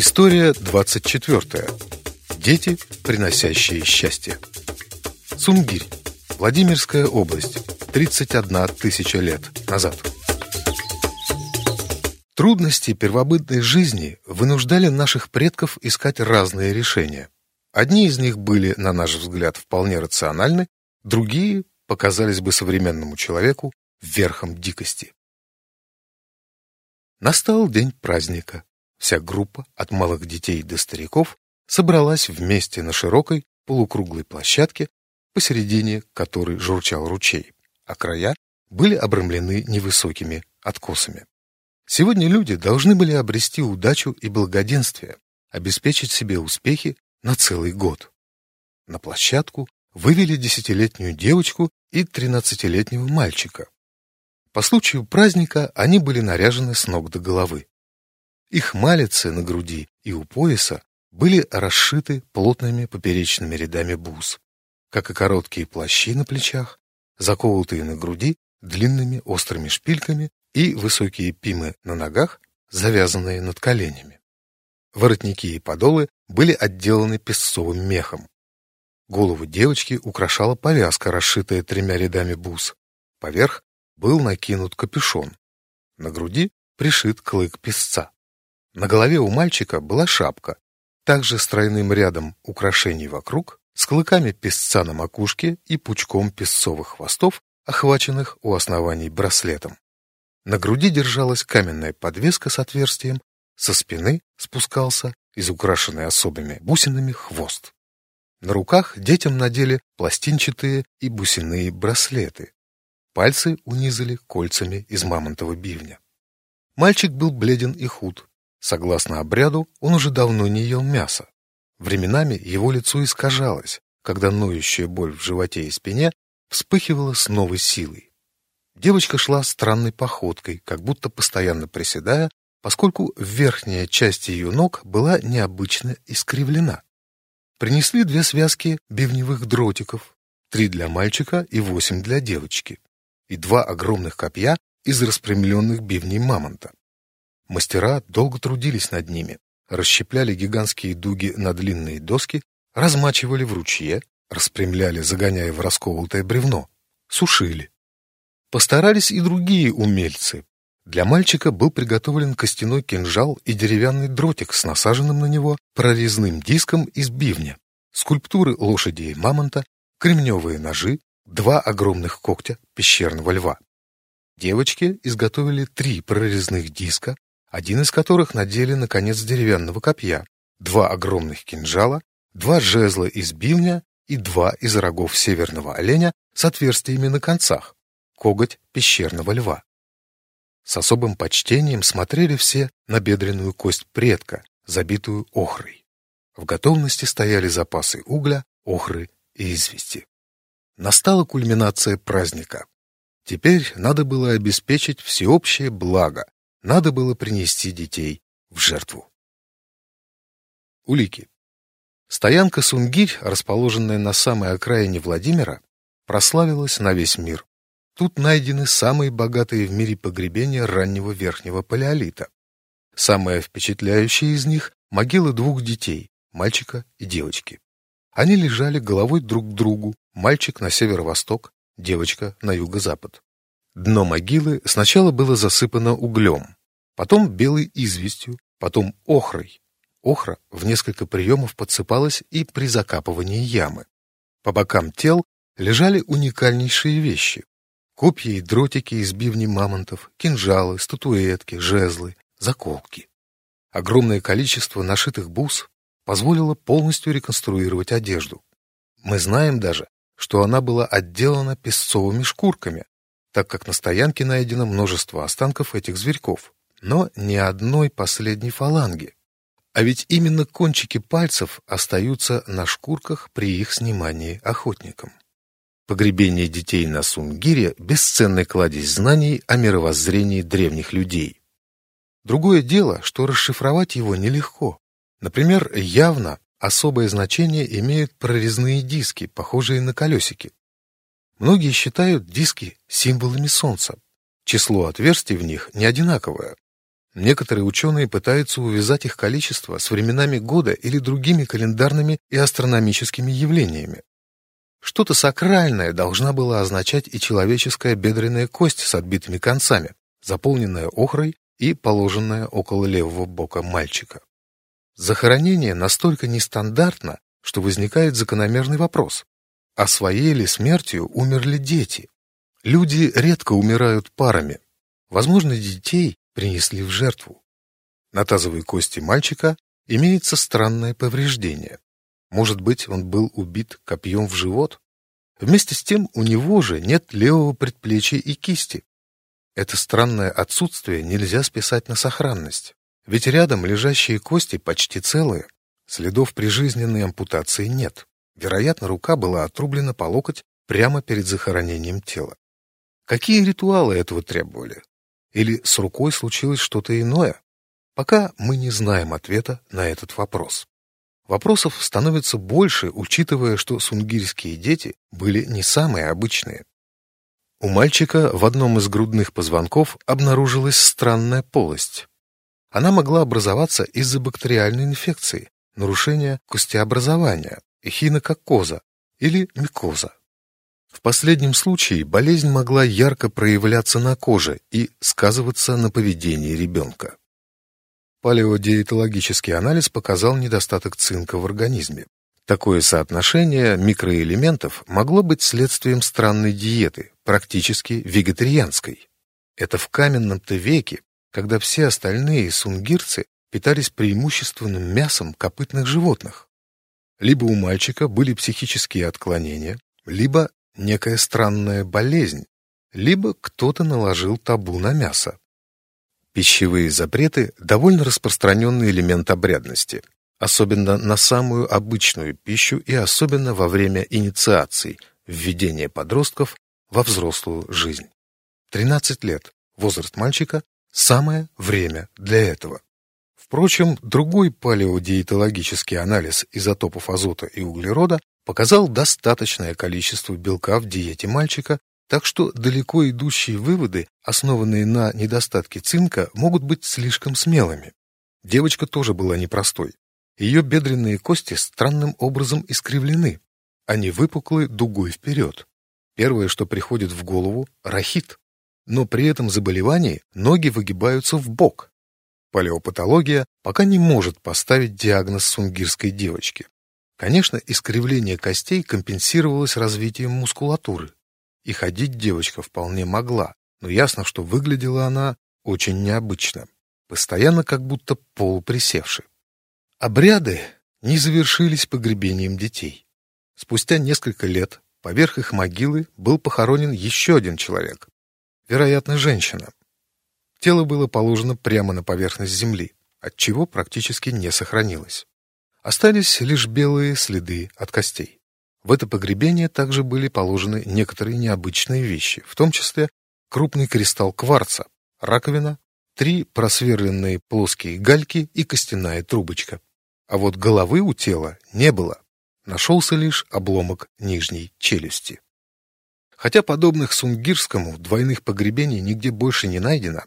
История 24. Дети, приносящие счастье. Сунгирь. Владимирская область. 31 тысяча лет назад. Трудности первобытной жизни вынуждали наших предков искать разные решения. Одни из них были, на наш взгляд, вполне рациональны, другие показались бы современному человеку верхом дикости. Настал день праздника. Вся группа, от малых детей до стариков, собралась вместе на широкой полукруглой площадке, посередине которой журчал ручей, а края были обрамлены невысокими откосами. Сегодня люди должны были обрести удачу и благоденствие, обеспечить себе успехи на целый год. На площадку вывели десятилетнюю девочку и тринадцатилетнего мальчика. По случаю праздника они были наряжены с ног до головы. Их малицы на груди и у пояса были расшиты плотными поперечными рядами бус, как и короткие плащи на плечах, заколотые на груди длинными острыми шпильками и высокие пимы на ногах, завязанные над коленями. Воротники и подолы были отделаны песцовым мехом. Голову девочки украшала повязка, расшитая тремя рядами бус. Поверх был накинут капюшон. На груди пришит клык песца. На голове у мальчика была шапка, также с тройным рядом украшений вокруг, с клыками песца на макушке и пучком песцовых хвостов, охваченных у оснований браслетом. На груди держалась каменная подвеска с отверстием, со спины спускался из украшенной особыми бусинами хвост. На руках детям надели пластинчатые и бусиные браслеты. Пальцы унизали кольцами из мамонтового бивня. Мальчик был бледен и худ, Согласно обряду, он уже давно не ел мясо. Временами его лицо искажалось, когда ноющая боль в животе и спине вспыхивала с новой силой. Девочка шла странной походкой, как будто постоянно приседая, поскольку верхняя часть ее ног была необычно искривлена. Принесли две связки бивневых дротиков, три для мальчика и восемь для девочки, и два огромных копья из распрямленных бивней мамонта. Мастера долго трудились над ними, расщепляли гигантские дуги на длинные доски, размачивали в ручье, распрямляли, загоняя в расколотое бревно, сушили. Постарались и другие умельцы. Для мальчика был приготовлен костяной кинжал и деревянный дротик с насаженным на него прорезным диском из бивня, скульптуры лошади и мамонта, кремневые ножи, два огромных когтя пещерного льва. Девочки изготовили три прорезных диска, один из которых надели на конец деревянного копья, два огромных кинжала, два жезла из бивня и два из рогов северного оленя с отверстиями на концах, коготь пещерного льва. С особым почтением смотрели все на бедренную кость предка, забитую охрой. В готовности стояли запасы угля, охры и извести. Настала кульминация праздника. Теперь надо было обеспечить всеобщее благо, надо было принести детей в жертву. Улики. Стоянка Сунгирь, расположенная на самой окраине Владимира, прославилась на весь мир. Тут найдены самые богатые в мире погребения раннего верхнего палеолита. Самое впечатляющее из них – могилы двух детей, мальчика и девочки. Они лежали головой друг к другу, мальчик на северо-восток, девочка на юго-запад. Дно могилы сначала было засыпано углем, потом белой известью, потом охрой. Охра в несколько приемов подсыпалась и при закапывании ямы. По бокам тел лежали уникальнейшие вещи. Копья и дротики из бивней мамонтов, кинжалы, статуэтки, жезлы, заколки. Огромное количество нашитых бус позволило полностью реконструировать одежду. Мы знаем даже, что она была отделана песцовыми шкурками, так как на стоянке найдено множество останков этих зверьков, но ни одной последней фаланги. А ведь именно кончики пальцев остаются на шкурках при их снимании охотником. Погребение детей на Сунгире – бесценный кладезь знаний о мировоззрении древних людей. Другое дело, что расшифровать его нелегко. Например, явно особое значение имеют прорезные диски, похожие на колесики. Многие считают диски символами Солнца. Число отверстий в них не одинаковое. Некоторые ученые пытаются увязать их количество с временами года или другими календарными и астрономическими явлениями. Что-то сакральное должна была означать и человеческая бедренная кость с отбитыми концами, заполненная охрой и положенная около левого бока мальчика. Захоронение настолько нестандартно, что возникает закономерный вопрос. А своей ли смертью умерли дети? Люди редко умирают парами. Возможно, детей принесли в жертву. На тазовой кости мальчика имеется странное повреждение. Может быть, он был убит копьем в живот? Вместе с тем у него же нет левого предплечья и кисти. Это странное отсутствие нельзя списать на сохранность. Ведь рядом лежащие кости почти целые. Следов прижизненной ампутации нет. Вероятно, рука была отрублена по локоть прямо перед захоронением тела. Какие ритуалы этого требовали? Или с рукой случилось что-то иное? Пока мы не знаем ответа на этот вопрос. Вопросов становится больше, учитывая, что сунгирские дети были не самые обычные. У мальчика в одном из грудных позвонков обнаружилась странная полость. Она могла образоваться из-за бактериальной инфекции, нарушения костеобразования, эхинококоза или микоза. В последнем случае болезнь могла ярко проявляться на коже и сказываться на поведении ребенка. Палеодиетологический анализ показал недостаток цинка в организме. Такое соотношение микроэлементов могло быть следствием странной диеты, практически вегетарианской. Это в каменном-то веке, когда все остальные сунгирцы питались преимущественным мясом копытных животных. Либо у мальчика были психические отклонения, либо некая странная болезнь, либо кто-то наложил табу на мясо. Пищевые запреты – довольно распространенный элемент обрядности, особенно на самую обычную пищу и особенно во время инициаций, введения подростков во взрослую жизнь. 13 лет – возраст мальчика, самое время для этого. Впрочем, другой палеодиетологический анализ изотопов азота и углерода показал достаточное количество белка в диете мальчика, так что далеко идущие выводы, основанные на недостатке цинка, могут быть слишком смелыми. Девочка тоже была непростой. Ее бедренные кости странным образом искривлены. Они выпуклы дугой вперед. Первое, что приходит в голову – рахит. Но при этом заболевании ноги выгибаются в бок. Палеопатология пока не может поставить диагноз сунгирской девочки. Конечно, искривление костей компенсировалось развитием мускулатуры. И ходить девочка вполне могла, но ясно, что выглядела она очень необычно, постоянно как будто полуприсевшей. Обряды не завершились погребением детей. Спустя несколько лет поверх их могилы был похоронен еще один человек, вероятно, женщина. Тело было положено прямо на поверхность земли, отчего практически не сохранилось. Остались лишь белые следы от костей. В это погребение также были положены некоторые необычные вещи, в том числе крупный кристалл кварца, раковина, три просверленные плоские гальки и костяная трубочка. А вот головы у тела не было. Нашелся лишь обломок нижней челюсти. Хотя подобных сунгирскому двойных погребений нигде больше не найдено,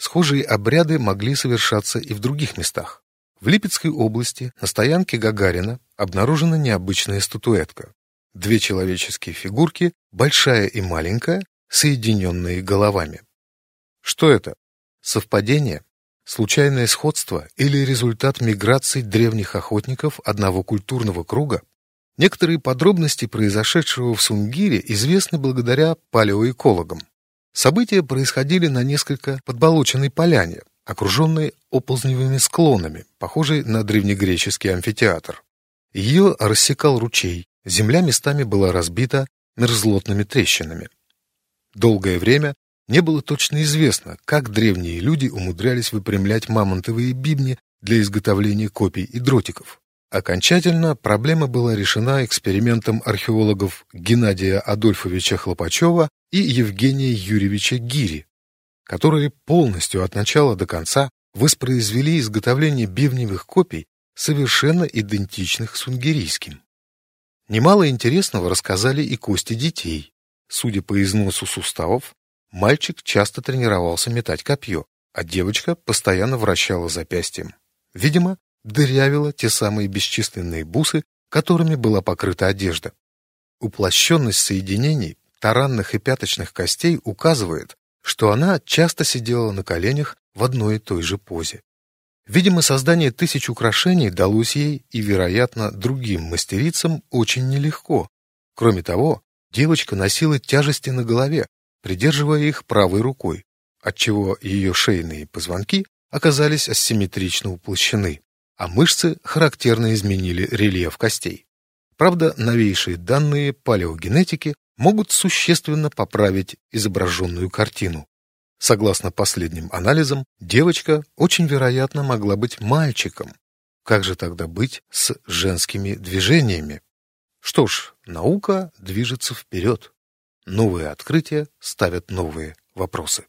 схожие обряды могли совершаться и в других местах. В Липецкой области на стоянке Гагарина обнаружена необычная статуэтка. Две человеческие фигурки, большая и маленькая, соединенные головами. Что это? Совпадение? Случайное сходство или результат миграций древних охотников одного культурного круга? Некоторые подробности произошедшего в Сунгире известны благодаря палеоэкологам. События происходили на несколько подболоченной поляне, окруженной оползневыми склонами, похожей на древнегреческий амфитеатр. Ее рассекал ручей, земля местами была разбита мерзлотными трещинами. Долгое время не было точно известно, как древние люди умудрялись выпрямлять мамонтовые бибни для изготовления копий и дротиков. Окончательно проблема была решена экспериментом археологов Геннадия Адольфовича Хлопачева и Евгения Юрьевича Гири, которые полностью от начала до конца воспроизвели изготовление бивневых копий, совершенно идентичных сунгерийским. Немало интересного рассказали и кости детей. Судя по износу суставов, мальчик часто тренировался метать копье, а девочка постоянно вращала запястьем. Видимо, дырявила те самые бесчисленные бусы, которыми была покрыта одежда. Уплощенность соединений таранных и пяточных костей указывает, что она часто сидела на коленях в одной и той же позе. Видимо, создание тысяч украшений далось ей и, вероятно, другим мастерицам очень нелегко. Кроме того, девочка носила тяжести на голове, придерживая их правой рукой, отчего ее шейные позвонки оказались асимметрично уплощены, а мышцы характерно изменили рельеф костей. Правда, новейшие данные палеогенетики могут существенно поправить изображенную картину. Согласно последним анализам, девочка очень вероятно могла быть мальчиком. Как же тогда быть с женскими движениями? Что ж, наука движется вперед. Новые открытия ставят новые вопросы.